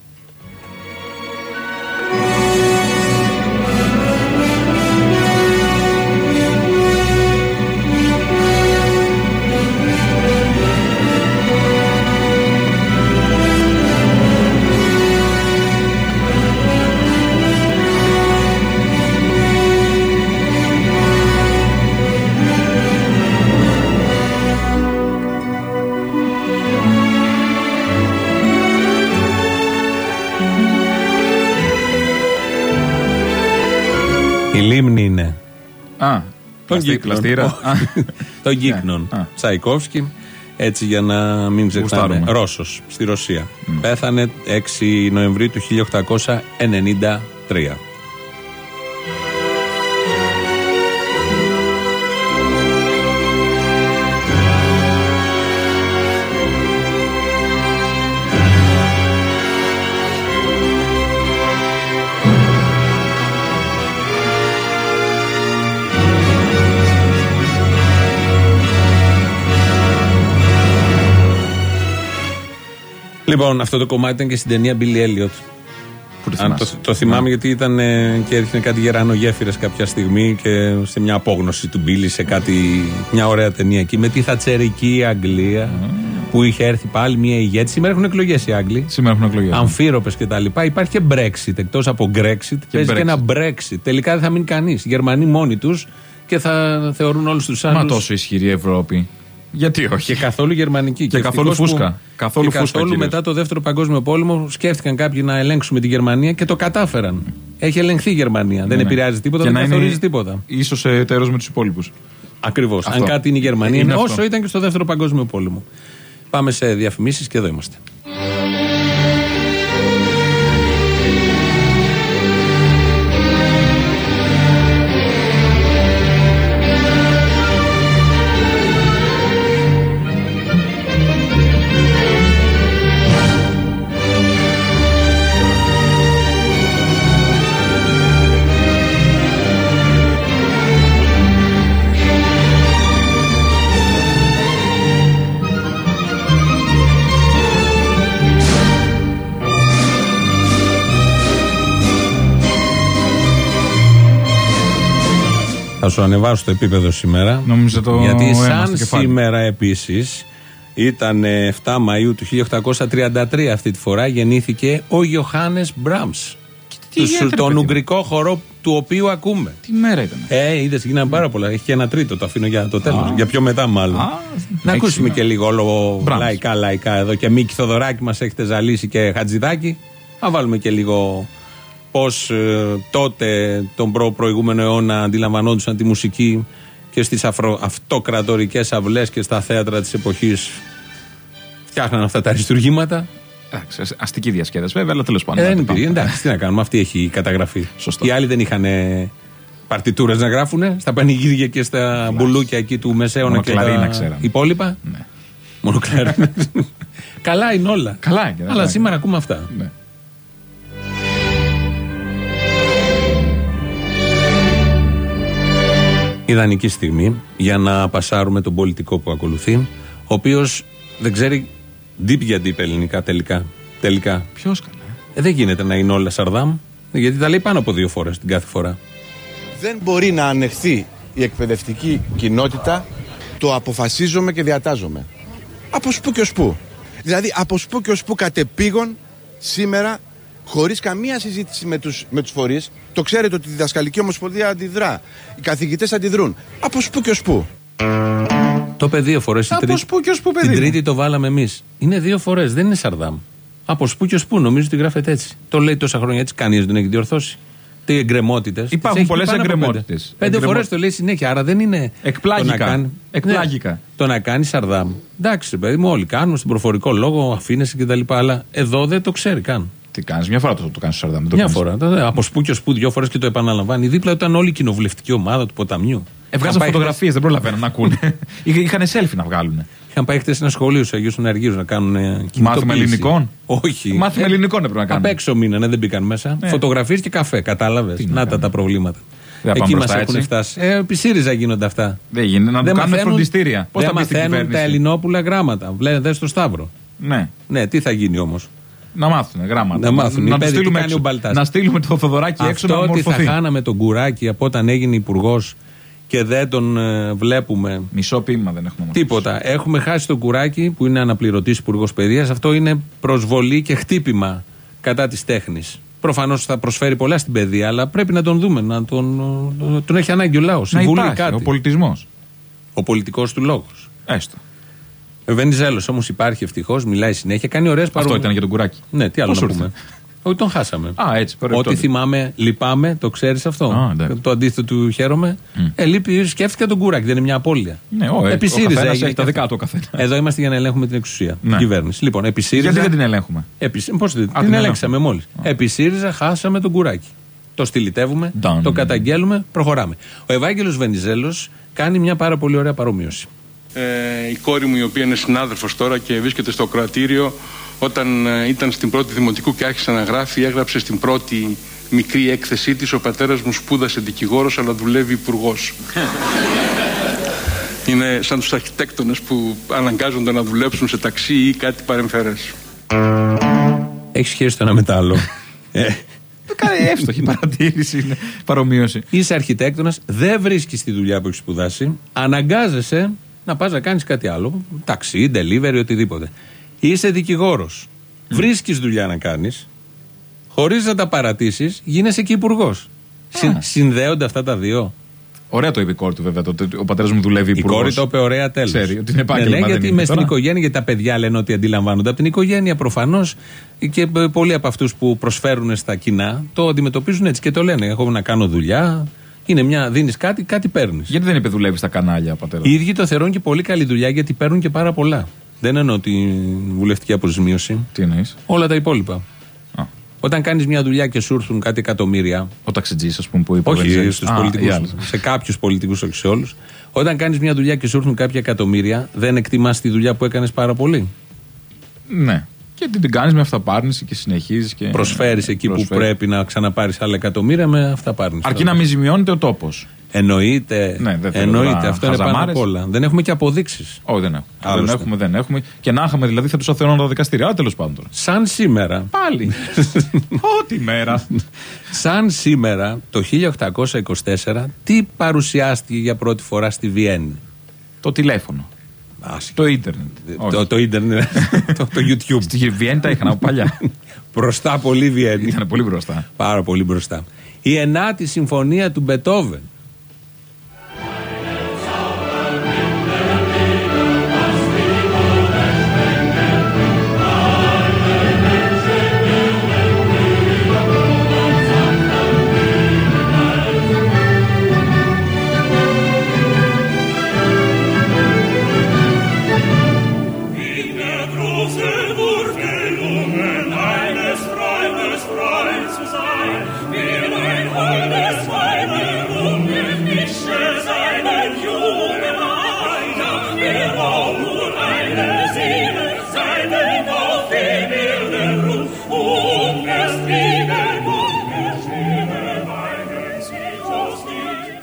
Λίμνη είναι. Α, Τον πλαστή- Κύκνον. πλαστήρα. Α, Τον Κύκνον. Α. Τσαϊκόφσκι. Έτσι για να μην ξεχνάμε. Γουστάρουμε. Ρώσος στη Ρωσία. Πέθανε 6 Νοεμβρίου του 1893. Λοιπόν, αυτό το κομμάτι ήταν και στην ταινία Billy Elliot. Πού τη Αν το, θυμάσαι. το θυμάμαι γιατί ήταν ε, και έδειχνε κάτι γερανογέφυρε κάποια στιγμή και σε μια απόγνωση του Μπίλι σε κάτι, μια ωραία ταινία εκεί με τη θατσερική Αγγλία που είχε έρθει πάλι μια ηγέτη. Σήμερα έχουν εκλογές οι Άγγλοι. Σήμερα έχουν εκλογές. Αμφίροπες και τα λοιπά. Υπάρχει και Brexit. Εκτός από Brexit, παίζει Brexit. και ένα Brexit. Τελικά δεν θα μείνει κανείς. Οι Γερμανοί μόνοι τους και θα θεωρούν όλους τους άλλους. Μα τόσο ισχυρή Ευρώπη. Γιατί όχι; Και καθόλου γερμανική. Και καθόλου ευτυχώς που- φούσκα. Καθόλου και φούσκα, καθόλου κυρίως. μετά το δεύτερο παγκόσμιο πόλεμο σκέφτηκαν κάποιοι να ελέγξουμε τη Γερμανία και το κατάφεραν. Έχει ελεγχθεί η Γερμανία. δεν Ναι. επηρεάζει τίποτα, Και δεν να είναι καθορίζει τίποτα. ίσως εταίρος με τους υπόλοιπους. Ακριβώς. Αν Αυτό. κάτι είναι η Γερμανία, Είναι είναι αυτό. όσο ήταν και στο δεύτερο παγκόσμιο πόλεμο. Πάμε σε διαφημίσεις και εδώ είμαστε. Σου ανεβάσω το επίπεδο σήμερα. Νόμιζα το Γιατί αίμα σαν στο κεφάλι. σήμερα επίσης ήταν ε, 7 Μαΐου του 1833 αυτή τη φορά γεννήθηκε ο Ιωάννης Μπράμς. τι Του- γίνεται, ρε τον παιδί μου; ουγγρικό χορό του οποίου ακούμε. Τι μέρα ήταν. Ε, είδες, γίνανε πάρα πολλά. Έχει και ένα τρίτο, το αφήνω για το τέλος. Για πιο μετά, μάλλον. Α, να έχει ακούσουμε σήμερα. και λίγο όλο Μπράβο. λαϊκά, λαϊκά εδώ. Και Μίκη Θοδωράκη μας έχετε ζαλίσει και Χατζηδάκη. Να βάλουμε και λίγο πώς τότε, τον προ προηγούμενο αιώνα, αντιλαμβανόντουσαν τη μουσική και στις αυτοκρατορικές αυλές και στα θέατρα της εποχής. Φτιάχναν αυτά τα αριστουργήματα. Εντάξει, ασ- αστική διασκέδαση βέβαια, αλλά τέλος πάντων. Ε, δεν να το υπήρχε. πάμε. Εντάξει, τι να κάνουμε, αυτή έχει καταγραφεί. Σωστό. Οι άλλοι δεν είχαν παρτιτούρες να γράφουν στα πανηγύρια και στα μπουλούκια εκεί του Μεσαίωνα Μόνο και κλαρίνα τα ξέραν. υπόλοιπα. Ναι. Μόνο κλαρίνα. Καλά είναι όλα. Καλά είναι, Αλλά καλά σήμερα ακούμε αυτά. Ναι. Ιδανική στιγμή για να πασάρουμε τον πολιτικό που ακολουθεί, ο οποίος δεν ξέρει deep για deep ελληνικά τελικά. τελικά. Ποιος καλά. Ε, δεν γίνεται να είναι όλα σαρδάμ, γιατί τα λέει πάνω από δύο φορές την κάθε φορά. Δεν μπορεί να ανεχθεί η εκπαιδευτική κοινότητα το αποφασίζομαι και διατάζομαι. Από σπου και ως πού. Δηλαδή από σπου και ως πού κατεπήγον σήμερα χωρίς καμία συζήτηση με τους, με τους φορείς το ξέρετε ότι η διδασκαλική ομοσπονδία αντιδρά. Οι καθηγητές αντιδρούν. Από σπου και ως πού. Το είπε δύο φορές. Από σπου και ως πού, παιδί Την μου. τρίτη το βάλαμε εμείς. Είναι δύο φορές, δεν είναι σαρδάμ. Από σπου και ως πού, νομίζω ότι γράφεται έτσι. Το λέει τόσα χρόνια έτσι, κανείς δεν έχει διορθώσει. Τι εγκρεμότητες. Υπάρχουν πολλές εγκρεμότητες. Πέντε Εγκρεμο- φορές το λέει συνέχεια, άρα δεν είναι. Εκπλάγικα. το να κάνει- Εκπλάγικα. Ναι, το να κάνει σαρδάμ. Εντάξει, ρε παιδί μου, όλοι κάνουν στον προφορικό λόγο, αφήνεσαι κτλ. Αλλά εδώ δεν το ξέρει καν. Τι κάνεις, μια φορά το, το κάνεις στο Σαρδάμ. δεν το Μια κάνεις. φορά. Το- Από σπου και ω πού δύο φορές και το επαναλαμβάνει. Δίπλα ήταν όλη η κοινοβουλευτική ομάδα του ποταμιού. Ε, βγάζαν Είχαν πάει φωτογραφίες, δεν προλαβαίνουν να ακούνε. Είχαν selfie να βγάλουν. Είχαν πάει χθες σε ένα σχολείο στου Αγίου Ενεργείου να κάνουν. ε, κινητοποίηση. Μάθημα ελληνικών; Όχι. Μάθημα ελληνικών έπρεπε να κάνουν. Απ' έξω μείνανε, δεν μπήκαν μέσα. Ναι. Φωτογραφίες και καφέ, κατάλαβες; Τι Να, να τα κάνουμε. τα προβλήματα. Δεν θα Εκεί πάμε μας μπροστά έχουν έτσι. φτάσει. Ε, επί ΣΥΡΙΖΑ γίνονται αυτά. Δεν γίνεται να το κάνουν μαθαίνουν- φροντιστήρια. Πώς δεν θα μπει στην μαθαίνουν τα κυβέρνηση; ελληνόπουλα γράμματα. Βλέπετε στο Σταύρο. Ναι. Ναι, τι θα γίνει όμως; Να μάθουν γράμματα. Να μάθουν. Οι Να, το παιδοί τι στείλουμε κάνει έξω. ο Μπαλτάς; να στείλουμε το Θοδωράκι έξω να Αυτό ότι θα μορφωθεί. χάναμε τον κουράκι από όταν έγινε υπουργός και δεν τον ε, βλέπουμε Μισό ποίημα δεν έχουμε μόνο. Τίποτα. Έχουμε χάσει τον κουράκι που είναι αναπληρωτής υπουργός παιδείας. Αυτό είναι προσβολή και χτύπημα κατά της τέχνης. Προφανώς θα προσφέρει πολλά στην παιδεία, αλλά πρέπει να τον δούμε. Να τον, τον έχει ανάγκη ο λαός. Να Συμβούλει υπάρχει κάτι. ο πολιτισμός. Ο πολιτικός του λόγος. Έστω. Ο Βενιζέλος όμως υπάρχει ευτυχώς, μιλάει συνέχεια, κάνει ωραίες Αυτό παρομοίε. ήταν για τον κουράκι. Ναι, τι άλλο Πώς να ήρθε; πούμε. Όχι, τον χάσαμε. Α, έτσι, Ό,τι παρεμπιπτόντως. θυμάμαι, λυπάμαι, το ξέρεις αυτό. Α, εντάξει. το αντίθετο του χαίρομαι. Ε, λείπει, σκέφτηκα τον Κούρακ, δεν είναι μια απώλεια. Ναι, ο- Επί ο ΣΥΡΙΖΑ καθένας έγινε έχει τα και δικά αυτό. του ο καθένας. Εδώ είμαστε για να ελέγχουμε την εξουσία. Ναι. Την κυβέρνηση. Λοιπόν, επί ΣΥΡΙΖΑ. Γιατί δεν την ελέγχουμε; Επί, πώς την, την, την ελέγξαμε μόλις. Επί ΣΥΡΙΖΑ χάσαμε τον κουράκι. Το στηλιτεύουμε, Done. το καταγγέλουμε, προχωράμε. Ο Ευάγγελος Βενιζέλος κάνει μια πάρα πολύ ωραία παρομοίωση. Ε, η κόρη μου η οποία είναι συνάδελφος τώρα και βρίσκεται στο κρατήριο όταν ε, ήταν στην πρώτη δημοτικού και άρχισε να γράφει έγραψε στην πρώτη μικρή έκθεσή της ο πατέρας μου σπούδασε δικηγόρος αλλά δουλεύει υπουργός. είναι σαν τους αρχιτέκτονες που αναγκάζονται να δουλέψουν σε ταξί ή κάτι παρεμφερές. Έχεις σχέση το ένα με το άλλο. ε, Κάνει εύστοχη παρατήρηση, είναι παρομοίωση. είσαι αρχιτέκτονας, δεν βρίσκεις τη δουλειά που έχεις σπουδάσει, αναγκάζεσαι να πας να κάνεις κάτι άλλο. Ταξί, delivery, οτιδήποτε. Είσαι δικηγόρος. Βρίσκεις δουλειά να κάνεις, χωρίς να τα παρατήσεις, γίνεσαι και υπουργός. συνδέονται αυτά τα δύο. Ωραία το είπε η κόρη του, βέβαια. Το, ότι ο πατέρας μου δουλεύει Η υπουργός. κόρη το είπε ωραία τέλος. Ξέρει ότι είναι επάγγελμα, Ναι, ναι, δεν γιατί είναι είμαι στην τώρα. οικογένεια, γιατί τα παιδιά λένε ότι αντιλαμβάνονται από την οικογένεια προφανώς και ε, πολλοί από αυτούς που προσφέρουν στα κοινά το αντιμετωπίζουν έτσι και το λένε. Έχω να κάνω δουλειά. Είναι μια, δίνεις κάτι, κάτι παίρνεις. Γιατί δεν είπε δουλεύει στα κανάλια, πατέρα; Οι ίδιοι το θεωρούν και πολύ καλή δουλειά γιατί παίρνουν και πάρα πολλά. Δεν εννοώ τη βουλευτική αποζημίωση. Τι εννοείς; Όλα τα υπόλοιπα. Α. Όταν κάνεις μια δουλειά και σου έρθουν κάτι εκατομμύρια. Ο ταξιτζής, ας πούμε, που είπε. ο Όχι Βενιζέλος. στους Α, οι πολιτικούς. άλλοι. Σε κάποιους πολιτικούς, όχι σε όλους. Όταν κάνεις μια δουλειά και σου έρθουν κάποια εκατομμύρια, δεν εκτιμάς τη δουλειά που έκανες πάρα πολύ. Ναι. Και την, την κάνεις με αυταπάρνηση και συνεχίζεις. Και... Προσφέρεις εκεί που Προσφέρεις. πρέπει να ξαναπάρεις άλλα εκατομμύρια με αυτά πάρνεις. Αρκεί να μην ζημιώνεται ο τόπος. Εννοείται. Ναι, δεν θέλω εννοείται. τώρα Αυτό είναι πάνω χαζαμάρες. απ' όλα. Δεν έχουμε και αποδείξεις. Όχι, δεν έχουμε. Άλλωστε. Δεν έχουμε, δεν έχουμε. Και να είχαμε δηλαδή θα τους αθεώναν τα δικαστήρια. Τέλος πάντων. τώρα. Σαν σήμερα. Πάλι. Ό,τι μέρα. Σαν σήμερα το 1824, τι παρουσιάστηκε για πρώτη φορά στη Βιέννη; το τηλέφωνο. Το ίντερνετ. Το, το ίντερνετ, το, το YouTube. Στη Βιέννη τα είχαν από παλιά. Μπροστά πολύ Βιέννη. Ήταν πολύ μπροστά. Πάρα πολύ μπροστά. Η ενάτη συμφωνία του Μπετόβεν.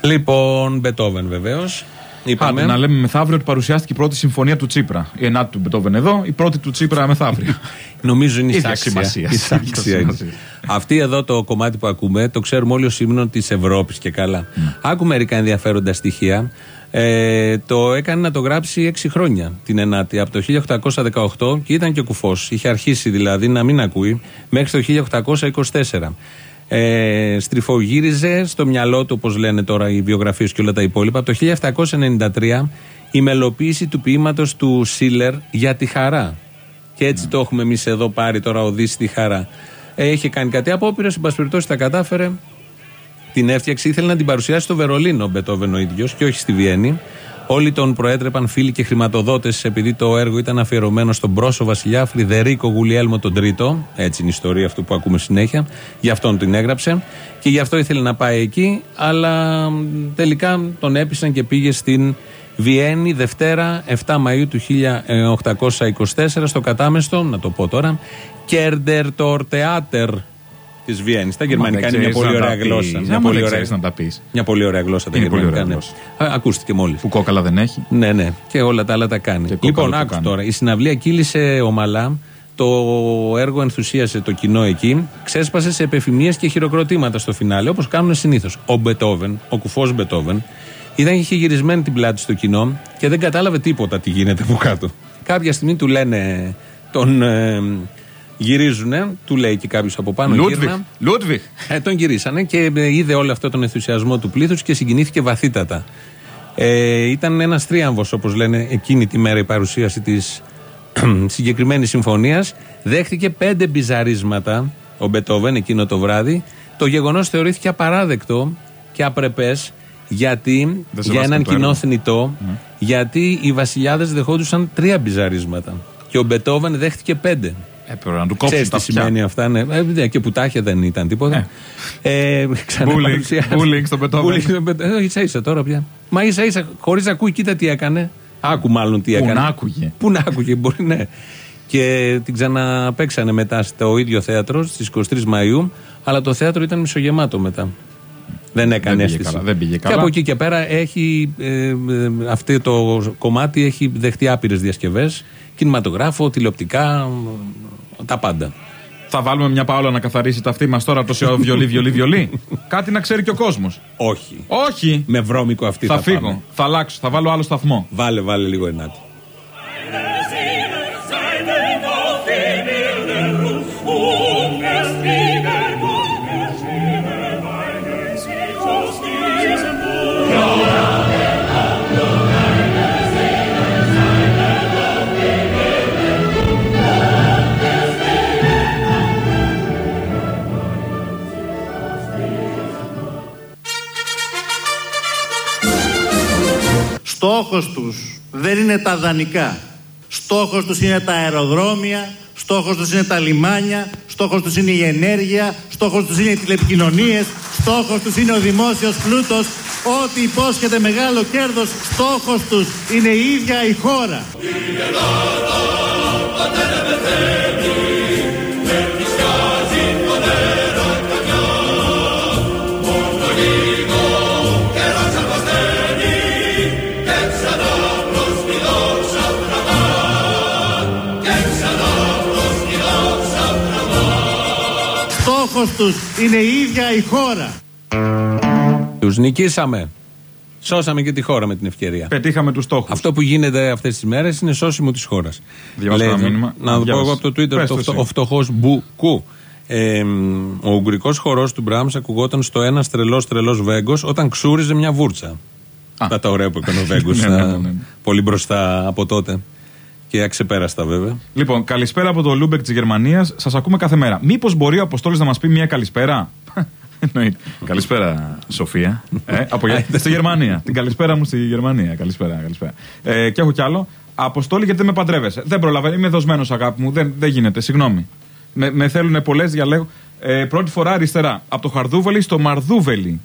Λοιπόν, Μπετόβεν βεβαίως. Άντε, να λέμε μεθαύριο ότι παρουσιάστηκε η πρώτη συμφωνία του Τσίπρα. Η ενάτη του Μπετόβεν εδώ, η πρώτη του Τσίπρα μεθαύριο. Νομίζω είναι η Ίδια σάξια. σημασίας. Η σάξια είναι. Σημασίας. Αυτή εδώ το κομμάτι που ακούμε το ξέρουμε όλοι ως ύμνο της Ευρώπης και καλά. Άκου μερικά ενδιαφέροντα στοιχεία. Ε, το έκανε να το γράψει 6 χρόνια την Ενάτη, από το 1818 και ήταν και κουφός. Είχε αρχίσει δηλαδή να μην ακούει μέχρι το 1824. Ε, στριφογύριζε στο μυαλό του, όπως λένε τώρα οι βιογραφίες και όλα τα υπόλοιπα, από το 1793 η μελοποίηση του ποίηματος του Σίλερ για τη χαρά. Και έτσι το έχουμε εμείς εδώ πάρει τώρα οδύσει στη χαρά. Ε, είχε κάνει κάτι απόπειρα, εν πάση περιπτώσει τα κατάφερε. Την έφτιαξε, ήθελε να την παρουσιάσει στο Βερολίνο ο Μπετόβεν ο ίδιος και όχι στη Βιέννη. Όλοι τον προέτρεπαν φίλοι και χρηματοδότες, επειδή το έργο ήταν αφιερωμένο στον πρόσω βασιλιά Φρυδερίκο Γουλιέλμο τον Τρίτο. Έτσι είναι η ιστορία αυτού που ακούμε συνέχεια. Γι' αυτόν την έγραψε. Και γι' αυτό ήθελε να πάει εκεί, αλλά μ, τελικά τον έπεισαν και πήγε στην Βιέννη Δευτέρα 7 Μαΐου του 1824 στο κατάμεστο, να το πω τώρα, Κέρντερτορ Theater της Βιέννης. Τα γερμανικά είναι μια ξέρεις πολύ να ωραία τα γλώσσα. πεις. Μια Άμα πολύ δεν ωραία, ξέρεις να τα πεις. μια πολύ ωραία γλώσσα τα Είναι πολύ γερμανικά. ωραία ναι. γλώσσα. Α, ακούστηκε μόλις. Που κόκαλα δεν έχει. Ναι, ναι. Και όλα τα άλλα τα κάνει. Και Λοιπόν, κόκαλο που άκου κάνει. τώρα. Η συναυλία κύλησε ομαλά. Το έργο ενθουσίασε το κοινό εκεί. Ξέσπασε σε επεφημίε και χειροκροτήματα στο φινάλε, όπως κάνουν συνήθως. Ο Μπετόβεν, ο κουφός Μπετόβεν, ήταν είχε γυρισμένη την πλάτη στο κοινό και δεν κατάλαβε τίποτα τι γίνεται από κάτω. Κάποια στιγμή του λένε, τον ε, γυρίζουνε, του λέει και κάποιος από πάνω. Λούντβιχ. «Γύρνα». Λούντβιχ. Ε, τον γυρίσανε και ε, είδε όλο αυτό τον ενθουσιασμό του πλήθους και συγκινήθηκε βαθύτατα. Ε, ήταν ένας τρίαμβο, όπως λένε, εκείνη τη μέρα η παρουσίαση της συγκεκριμένης συμφωνίας. Δέχτηκε πέντε μπιζαρίσματα ο Μπετόβεν εκείνο το βράδυ. Το γεγονός θεωρήθηκε απαράδεκτο και απρεπές γιατί Δεν για σεβάστηκαν έναν το κοινό έργο. θνητό, γιατί οι βασιλιάδες δεχόντουσαν τρία μπιζαρίσματα. Και ο Μπετόβεν δέχτηκε πέντε. Έπρεπε να του κόψεις Ξέρεις τα τι αυτιά. σημαίνει αυτά, ναι. Ε, ναι, και πουτάχια δεν ήταν τίποτα. Ε, ξαναπαρουσιάζει. Bullying, bullying στον Beethoven. Bullying στον Beethoven. Ε, ίσα ίσα τώρα πια. Μα ίσα ίσα, χωρίς να ακούει, κοίτα τι έκανε. Άκου μάλλον τι Πού έκανε. να άκουγε. Πού να άκουγε, μπορεί ναι. Και την ξαναπέξανε μετά στο ίδιο θέατρο στις 23 Μαου, αλλά το θέατρο ήταν μισογεμάτο μετά. Δεν έκανε πήγε αίσθηση. καλά, δεν πήγε Και καλά. από εκεί και πέρα έχει, ε, ε, αυτό το κομμάτι έχει δεχτεί άπειρε διασκευέ. Κινηματογράφο, τηλεοπτικά, ε, τα πάντα. Θα βάλουμε μια παόλα να καθαρίσει τα αυτή μα τώρα από το σε βιολί, βιολί, βιολί. Κάτι να ξέρει και ο κόσμο. Όχι. Όχι. Με βρώμικο αυτή Θα θα, φύγω. πάμε. Θα αλλάξω. Θα βάλω άλλο σταθμό. Βάλε, βάλε λίγο ενάτη. Στόχος τους δεν είναι τα δανεικά. Στόχος τους είναι τα αεροδρόμια, στόχος τους είναι τα λιμάνια, στόχος τους είναι η ενέργεια, στόχος τους είναι οι τηλεπικοινωνίες, στόχος τους είναι ο δημόσιος πλούτος, ό,τι υπόσχεται μεγάλο κέρδος, στόχος τους είναι η ίδια η χώρα. Στόχος τους είναι η ίδια η χώρα. Τους νικήσαμε. Σώσαμε και τη χώρα με την ευκαιρία. Πετύχαμε τους στόχους. Αυτό που γίνεται αυτές τις μέρες είναι σώσιμο της χώρας. Διαβάστε ένα μήνυμα. Να το πω Διάβασε. εγώ από το Twitter Πες το, το φτω, εσύ. ο φτωχός Μπουκού. Ε, μ, ο ουγγρικός χορός του Μπράμς ακουγόταν στο ένα τρελό τρελό Βέγκος όταν ξούριζε μια βούρτσα. Αυτά τα ωραία που έκανε ο Βέγκος. Ναι, ναι, ναι, ναι. Πολύ μπροστά από τότε. Και αξεπέραστα βέβαια. Λοιπόν, καλησπέρα από το Λούμπεκ της Γερμανίας. Σας ακούμε κάθε μέρα. Μήπως μπορεί ο Αποστόλης να μας πει μια καλησπέρα; Εννοείται. καλησπέρα, Σοφία. Ε, από Γε- στη Γερμανία. Την καλησπέρα μου στη Γερμανία. Καλησπέρα, καλησπέρα. Ε, και έχω κι άλλο. Αποστόλη, γιατί δεν με παντρεύεσαι; Δεν προλαβαίνω. Είμαι δοσμένος, αγάπη μου. Δεν, δεν γίνεται. Συγγνώμη. Με, με θέλουν πολλές, διαλέγω. Ε, πρώτη φορά αριστερά. Από το Χαρδούβελι στο Μαρδούβελι.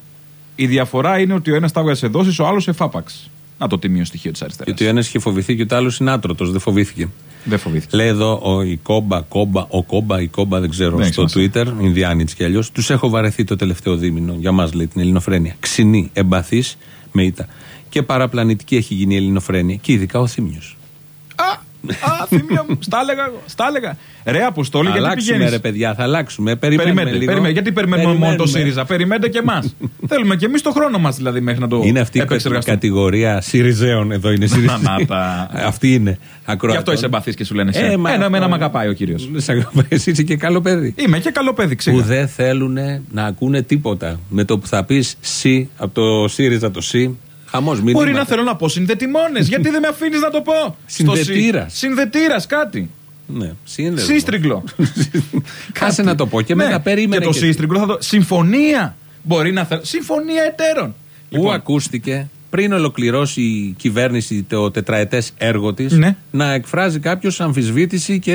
Η διαφορά είναι ότι ο ένας τα έβγαζε σε δόσεις, ο άλλος σε φάπαξ. Να το τιμίο στοιχείο της αριστεράς. Γιατί ο ένας είχε φοβηθεί και ο άλλος είναι άτρωτος, δεν φοβήθηκε. Δεν φοβήθηκε. Λέει εδώ ο, η κόμπα, κόμπα, ο κόμπα, η κόμπα, δεν ξέρω, Δεν στο έχει Twitter, Ινδιάνοι έτσι κι αλλιώς. Τους έχω βαρεθεί το τελευταίο δίμηνο. Για μας λέει την Ελληνοφρένεια. Ξινή, εμπαθής, με ήττα. Και παραπλανητική έχει γίνει η Ελληνοφρένεια. Και ειδικά ο Θήμιος. Α, θύμιο μου, στα έλεγα εγώ. Στα έλεγα. Ρε, Αποστόλη, γιατί αλλάξουμε, πηγαίνεις; ρε παιδιά, θα αλλάξουμε. Περιμένουμε Περιμένετε, λίγο. περιμένετε. Γιατί περιμένουμε μόνο το Περιμένουμε. ΣΥΡΙΖΑ; Περιμένετε και εμάς. Θέλουμε και εμείς το χρόνο μας δηλαδή μέχρι να το Είναι αυτή η επεξεργαστούμε. κατηγορία Συριζέων εδώ είναι. Συριζέων. Να τα. αυτή είναι. Γι' Ακροατών. αυτό είσαι εμπαθής και σου λένε εσύ. Ε, μα Ένα αυτό- εμένα με αγαπάει ο κύριος. Σε αγαπάει, Εσύ είσαι και καλό παιδί. Είμαι και καλό παιδί, Που ξέρω. δεν θέλουν να ακούνε τίποτα. Με το που θα πεις σι από το ΣΥΡΙΖΑ το σι, χαμός μήνυμα. Μπορεί να θέλω να πω συνδετημόνες. γιατί δεν με αφήνεις να το πω; Συνδετήρας. Συνδετήρας, κάτι. Ναι, σύνδεσμο. Σύστριγκλο. Κάσε να το πω και Ναι, μετά περίμενε. Και το και- σύστριγκλο θα το. Συμφωνία. Μπορεί να θέλω. Συμφωνία εταίρων. Πού Λοιπόν, ακούστηκε πριν ολοκληρώσει η κυβέρνηση το τετραετές έργο της Ναι. να εκφράζει κάποιος αμφισβήτηση και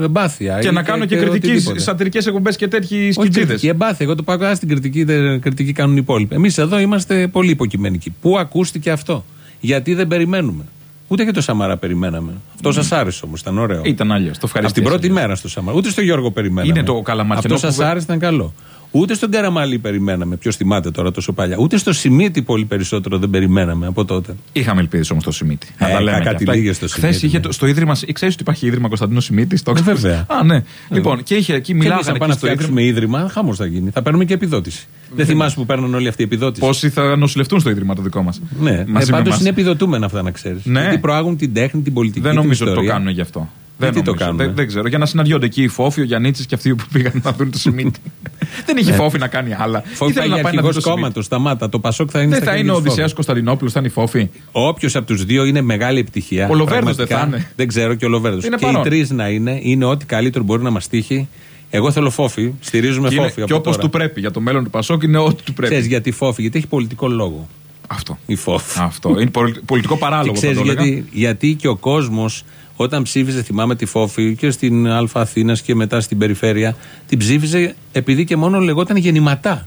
ε, εμπάθεια. Και ή να κάνω και κριτική οτιδήποτε. σατυρικές εκπομπές και τέτοιοι Όχι σκιτζίδε. κριτική, εμπάθεια. Εγώ το πάω καλά στην κριτική, δεν- κριτική κάνουν οι υπόλοιποι. Εμείς εδώ είμαστε πολύ υποκειμενικοί. Πού ακούστηκε αυτό, Γιατί δεν περιμένουμε; Ούτε και το Σαμαρά περιμέναμε. Αυτό σας άρεσε όμως, ήταν ωραίο. Ήταν αλλιώς. Το Από ευχαριστώ. την πρώτη μέρα στο Σαμαρά. Ούτε στο Γιώργο περιμέναμε. Είναι το καλαμαρκινό Αυτό που σας βε- άρεσε, ήταν καλό. Ούτε στον Καραμαλή περιμέναμε. Ποιος θυμάται τώρα τόσο παλιά. Ούτε στο Σιμίτι πολύ περισσότερο δεν περιμέναμε από τότε. Είχαμε ελπίδες όμως στο Σιμίτι. Ε, λέμε κάτι και αυτά. λίγες στο Χθες Σιμίτι, είχε ναι. το, στο ίδρυμα. Ξέρεις ότι υπάρχει ίδρυμα Κωνσταντίνο Σιμίτη. Το Ε, βέβαια. Α, ναι. Λοιπόν, και είχε εκεί Και εμεί, μιλάγανε αν πάμε εκεί να στο φτιάξουμε ίδρυμα. ίδρυμα, χαμός θα γίνει. Θα παίρνουμε και επιδότηση. Δεν θυμάσαι που παίρνουν όλοι αυτοί οι επιδότηση. Πόσοι θα νοσηλευτούν στο ίδρυμα το δικό μας. Ναι, ε, πάντως είναι επιδοτούμενα αυτά να ξέρεις. Ναι. Γιατί προάγουν την τέχνη, την πολιτική. Δεν την νομίζω ότι το ιστορία. κάνουν γι' αυτό. Γιατί δεν το νομίζω. κάνουνε; Δεν, δεν ξέρω. Για να συναντιόνται εκεί οι Φόφοι, ο Γιάννητσι και αυτοί που πήγαν να δουν το Σιμίτι. δεν είχε Φόφη να κάνει άλλα. Φόβη Ήθελε πάει να πάει να δει αρχηγός το Σιμίτι. κόμματος. Σταμάτα. Το Πασόκ θα είναι Δεν στα θα χέρια είναι ο της Φόβη. Οδυσσέας Κωνσταντινόπουλος, θα είναι η Φόφη. Όποιος από τους δύο είναι μεγάλη επιτυχία. Ο Λοβέρδος δεν πραγματικά, θα είναι. Δεν ξέρω και ο Λοβέρδος. Είναι Και οι παρόν. τρεις να είναι, είναι ό,τι καλύτερο μπορεί να μας τύχει Εγώ θέλω φόφη. Στηρίζουμε Και, είναι- φόφη. και από όπως τώρα. του πρέπει. Για το μέλλον του Πασόκ είναι ό,τι του πρέπει. Ξέρεις γιατί φόφη, γιατί έχει πολιτικό λόγο. Αυτό. Η φόφη. Αυτό. Είναι πολι- πολιτικό Και παράλογο. θα ξέρεις το έλεγα. γιατί, γιατί και ο κόσμος όταν ψήφιζε, θυμάμαι τη Φόφη και στην Α Αθήνας και μετά στην περιφέρεια, την ψήφιζε επειδή και μόνο λεγόταν γεννηματά.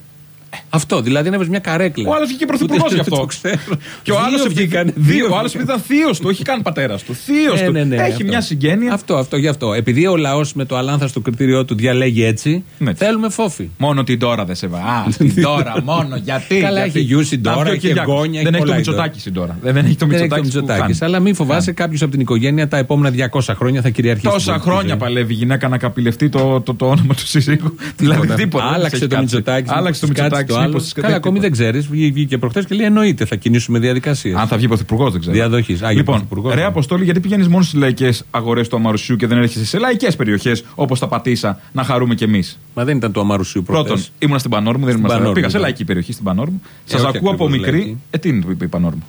Αυτό, δηλαδή να μια καρέκλα. Ο άλλος βγήκε πρωθυπουργός Ούτε- γι' αυτό. το ξέρω. Και ο άλλος Δύο βγήκανε, Δύο. δύο Ο άλλος ήταν θείος του, όχι καν πατέρας του. Θείος Ε, του. ναι, ναι, Έχει αυτό. μια συγγένεια. Αυτό, αυτό, γι' αυτό. Επειδή ο λαός με το αλάνθαστο κριτήριό του διαλέγει έτσι, Ναι. θέλουμε φόφη. Μόνο την τώρα δεν σε βά. Α, την τώρα, μόνο. Γιατί. Καλά, γιατί; έχει γιους η Να Ντόρα, βγει ο έχει Κυριάκος. εγγόνια, Δεν έχει έχει το πολλά η Ντόρα. Μητσοτάκη η τώρα. Δεν έχει το Δεν έχει το Μητσοτάκη. που Μητσοτάκης. χάνει. Αλλά μην φοβάσαι, κάποιος από την οικογένεια τα επόμενα 200 χρόνια θα κυριαρχήσει. την Τόσα πολιτική χρόνια ζωή. παλεύει η γυναίκα να καπηλευτεί το, το, το όνομα του σύζυγου. δηλαδή τίποτα. δεν Άλλαξε της το έχει κάτσει. Μητσοτάκης. Άλλαξε το Μητσοτάκη. το άλλο. Καλά, ακόμη δεν ξέρεις. Βγήκε προχθέ και λέει εννοείται θα κινήσουμε διαδικασίες. Αν θα βγει πρωθυπουργός, δεν ξέρω. Διαδοχής. Α, για Λοιπόν, πρωθυπουργός, ρε ναι. Αποστόλη, γιατί πηγαίνεις μόνος στις λαϊκές αγορές του Αμαρουσιού και δεν έρχεσαι σε λαϊκές περιοχές όπως τα Πατήσα να χαρούμε κι εμείς; Μα δεν ήταν το Αμαρουσίου προχθές. Πρώτον, ήμουν στην Πανόρμου, δεν ήμουν Πανόρμου, Πήγα σε ναι. λαϊκή περιοχή στην Πανόρμου. Ε, Σας όχι ακούω από ακριβώς μικρή. λαϊκή. Ε, τι είναι η Πανόρμου;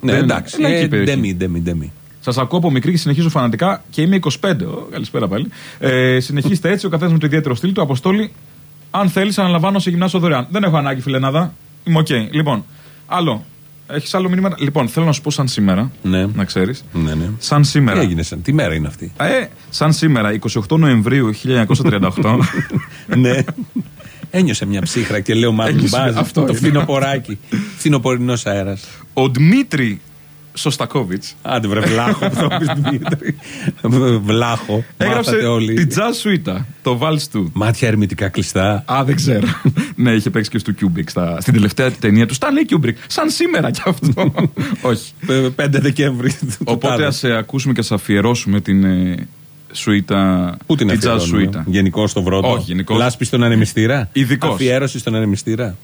Ναι, Δεν είναι. εντάξει. Ε, λαϊκή Ε, περιοχή. Ντέμι, ντέμι, ντέμι. Σας ακούω από μικρή και συνεχίζω φανατικά και είμαι 25. Ω, καλησπέρα πάλι. Ε, συνεχίστε έτσι, ο καθένας με το ιδιαίτερο στυλ του. Αποστόλη, αν θέλεις, αναλαμβάνω σε γυμνάσω δωρεάν. Δεν έχω ανάγκη, φιλενάδα. Είμαι οκ. Λοιπόν, άλλο. Έχεις άλλο μήνυμα; Λοιπόν, θέλω να σου πω σαν σήμερα. Ναι. Να ξέρεις. Ναι, ναι. Σαν σήμερα. Τι έγινε, σαν, τι μέρα είναι αυτή; Ε, σαν σήμερα, 28 Νοεμβρίου 1938. ναι. Ένιωσε μια ψύχρα και λέω μάλλον Ένιωσε, μπάζει αυτό το είναι. φθινοποράκι. Φθινοπορεινός αέρας. ο Δημήτρη Σωστακόβιτς Άντε βρε βλάχο που θα πεις Δημήτρη. Βλάχο. έγραψε Μάθατε όλοι. την Jazz Σουίτα, το Vals του. Μάτια ερμητικά κλειστά. Α, δεν ξέρω. ναι, είχε παίξει και στο Kubrick. Στα... Στην τελευταία ταινία του. Στα λέει Kubrick. Σαν σήμερα κι αυτό. Όχι. 5 Δεκέμβρη. του Οπότε τάδε. ας ακούσουμε και ας αφιερώσουμε την ε, σουίτα. Πού την jazz αφιερώνουμε, σουίτα. Γενικώς στον πρώτο. Όχι, γενικώς. Λάσπη στον ανεμιστήρα; Ειδικός. Αφιέρωση στον ανεμιστήρα;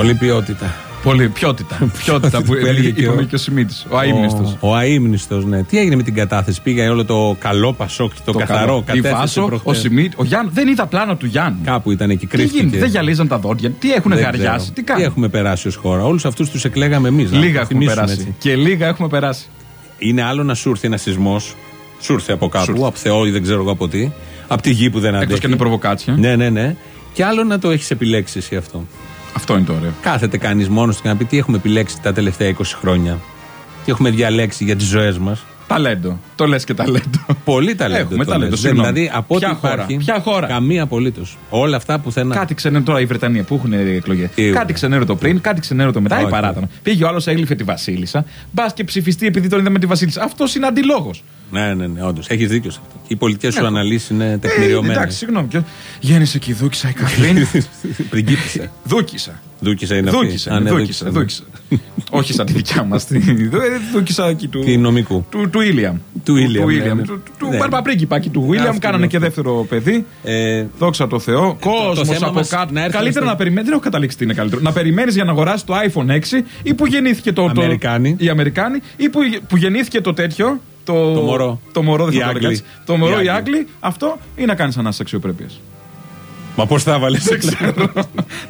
Πολύ ποιότητα. Πολύ ποιότητα. ποιότητα που έλεγε και είπαμε ο- και ο Σιμίτης. Ο αίμνηστο. Ο, ο αείμνηστος, ναι. Τι έγινε με την κατάθεση. Πήγα όλο το καλό Πασόκ, το, καθαρό. Η κατέθεσε Βάσο, ο προχθές. Σιμίτ, ο Γιάννη. Δεν είδα πλάνα του Γιάννη. Κάπου ήταν εκεί, Τι κρύφτηκε. γίνεται, δεν γυαλίζαν τα δόντια. Τι έχουν Δεν γαριάσει, ξέρω. τι κάνουν; έχουμε περάσει ως χώρα. Όλους αυτούς τους εκλέγαμε εμείς. Λίγα έχουμε περάσει. Και λίγα έχουμε περάσει. Είναι άλλο να σου έρθει ένα σεισμός. Σου ήρθε από κάπου, Σου ήρθε. από Θεό ή δεν ξέρω εγώ από τι. Από τη γη που δεν Εκτός αντέχει. και είναι προβοκάτσια. Ναι, ναι, ναι. Και άλλο να το έχεις επιλέξει εσύ αυτό. Αυτό είναι το ωραίο. Κάθεται κανείς μόνος του και να πει τι έχουμε επιλέξει τα τελευταία 20 χρόνια. Τι έχουμε διαλέξει για τις ζωές μας. Ταλέντο. Το λες και ταλέντο. Πολύ ταλέντο. Έχουμε το ταλέντο, λες. συγγνώμη. Δηλαδή από ό,τι Ποια χώρα, υπάρχει. ποια χώρα; Καμία απολύτως. Όλα αυτά που θέλουν. Κάτι ξενέρω τώρα η Βρετανία που έχουν εκλογές; Τι Κάτι ξενέρω το πριν, κάτι ξενέρω το μετά. Όχι. Η παράτανα. Πήγε ο άλλος, έγλειφε τη Βασίλισσα. Μπας και ψηφιστεί επειδή τον είδαμε τη Βασίλισσα. Αυτός είναι αντιλόγος. Ναι, ναι, ναι, όντως. Έχεις δίκιο σε αυτό. Οι πολιτικές σου Έχω. αναλύσεις είναι Ε, τεκμηριωμένες. εντάξει, συγγνώμη. και- Γέννησε και η Δούκησα η Καθλίν. Πριγκίπισσα. Δούκησα. Δούκισα είναι αυτή. Δούκησα, Α, είναι ναι, δούκησα, ναι. δούκησα. Όχι σαν τη δικιά μας. Δούκησα εκεί του. Τη νομικού. Του, του Ήλιαμ. Του Ήλιαμ, ναι, Ήλιαμ. ναι. Του, του Ναι. Μπαρμπαπρίγκιπα και του Βίλιαμ. Αυτό Κάνανε είναι και αυτό. δεύτερο παιδί. Ε, Δόξα τω Θεώ. Κόσμος θέμα από μας κάτω. να έρθουμε Καλύτερα στο- να περιμένει. Δεν έχω καταλήξει τι είναι καλύτερο. Να περιμένεις για να αγοράσεις το iPhone 6 ή που γεννήθηκε το. το- Αμερικάνοι. Οι Αμερικάνοι ή που, που γεννήθηκε το τέτοιο. Το, Το μωρό. Το μωρό δεν Οι θα το έλεγα Άγγλοι. έτσι. Το μωρό, Οι οι Άγγλοι. Άγγλοι, αυτό ή να κάνεις ανάσα αξιοπρέπειας. Μα πώς θα βάλεις. Δεν ξέρω.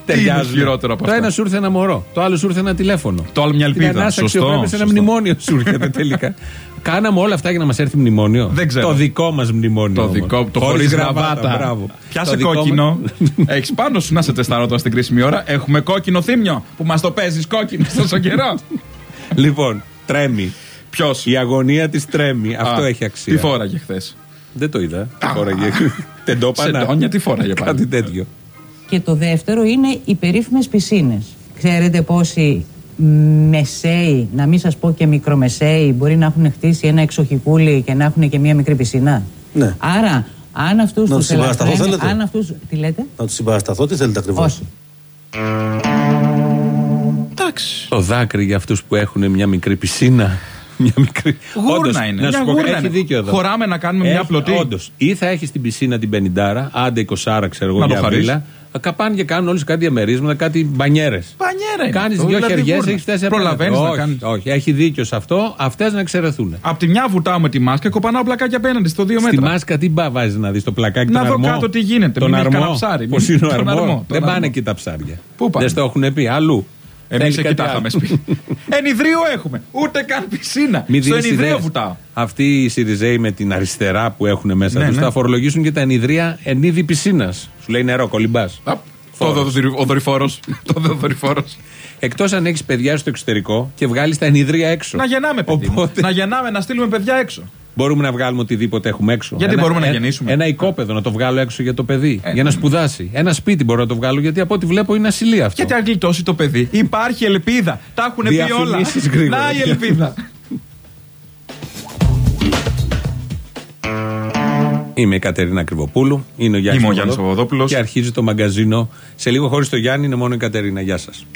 Τι είναι χειρότερο από Το αυτά. ένας σου ήρθε ένα μωρό, το άλλο σου ήρθε ένα τηλέφωνο. Το άλλο μια Την ελπίδα. ανάσα Σωστό, αξιοπρέπειας, ένα σωστό. μνημόνιο σου έρχεται τελικά. Κάναμε όλα αυτά για να μας έρθει μνημόνιο; Δεν ξέρω. Το δικό μας μνημόνιο. Το όμως. δικό το Χωρίς χωρίς γραβάτα. Μπράβο. Πιάσε Το δικό κόκκινο. μας- Έχεις πάνω σου να σε τεστάρω τώρα στην κρίσιμη ώρα. Έχουμε κόκκινο θύμιο που μας το παίζεις κόκκινο τόσο καιρό. Λοιπόν, τρέμει. Ποιος; Η αγωνία της τρέμει. Αυτό έχει αξία. Τι φόραγε χθες; Δεν το είδα. Τι φόραγε. Τεντόπανα. Σεντόνια, τι φόραγε πάλι; Κάτι τέτοιο. Και το δεύτερο είναι οι περίφημες πισίνες. Ξέρετε πόσοι μεσαίοι, να μην σας πω και μικρομεσαίοι, μπορεί να έχουν χτίσει ένα εξοχικούλι και να έχουν και μία μικρή πισίνα; Ναι. Άρα, αν αυτούς Να τους τους συμπαρασταθώ, ελαφραίνει, θέλετε; αν αυτούς... Τι λέτε; Να τους συμπαρασταθώ, τι θέλετε ακριβώς; Όχι. Εντάξει. Το δάκρυ για αυτούς που έχουν μια μικρή πισίνα. Μια μικρή. Γούρνα Όντως, είναι. Να σου Μια πω, γούρνα έχει είναι. δίκιο εδώ. Χωράμε να κάνουμε μια πλωτή. Όντως. Ή θα έχεις την πισίνα την 50, άντε 20, ξέρω εγώ, Να το για χαρείς. βίλα. Καπάνε και κάνουν όλους κάτι διαμερίσματα, κάτι μπανιέρες. Πανιέρα είναι. Κάνεις αυτό, δύο δηλαδή χεριές, γούρνα. έχεις φτάσει Προλαβαίνεις να όχι, κάνεις. όχι, έχει δίκιο σε αυτό. Αυτές να εξαιρεθούν. Απ' τη μια βουτάω με τη μάσκα και κοπανάω πλακάκι απέναντι στο 2 Στη μέτρα. μάσκα τι μπα βάζεις να δεις το πλακάκι Να τον δω αρμό; κάτω τι γίνεται, Τον μην έχει αρμό; κανένα ψάρι, Πώς μην- είναι ο τον αρμό; αρμό, τον Δεν αρμό. πάνε εκεί τα ψάρια. Πού πάνε; Δεν στο έχουν πει αλλού. Εμείς Θέλει εκεί κάτι τα άλλο. είχαμε πει. Ενιδρίο έχουμε. Ούτε καν πισίνα. Μην Στο δίνεις ενιδρίο ιδέες. βουτάω. Αυτοί οι Σιριζέοι με την αριστερά που έχουν μέσα Ναι, τους ναι. θα φορολογήσουν και τα ενιδρία ενίδη πισίνας. Σου λέει νερό, κολυμπάς. Απ, Το δο- ο δορυφόρος. Το δορυφόρος. Εκτός αν έχεις παιδιά στο εξωτερικό και βγάλεις τα ενιδρία έξω. Να γεννάμε, παιδί. μου. Οπότε Να γεννάμε, να στείλουμε παιδιά έξω. Μπορούμε να βγάλουμε οτιδήποτε έχουμε έξω. Γιατί μπορούμε να γεννήσουμε; Ένα οικόπεδο να το βγάλω έξω για το παιδί. Ε, για να σπουδάσει. Ένα σπίτι μπορώ να το βγάλω γιατί από ό,τι βλέπω είναι ασυλία αυτό. Γιατί αν γλιτώσει το παιδί. Υπάρχει ελπίδα. Τα έχουν πει όλα. Διαφημίσεις γρήγορα. Να η ελπίδα. Είμαι η Κατερίνα Κρυβοπούλου. Είναι ο Γιάννης Είμαι ο Γιάννης Παπαδόπουλος. Και αρχίζει το μαγκαζίνο. Σε λίγο χωρίς το Γιάννη είναι μόνο η Κατερίνα. Γεια σας.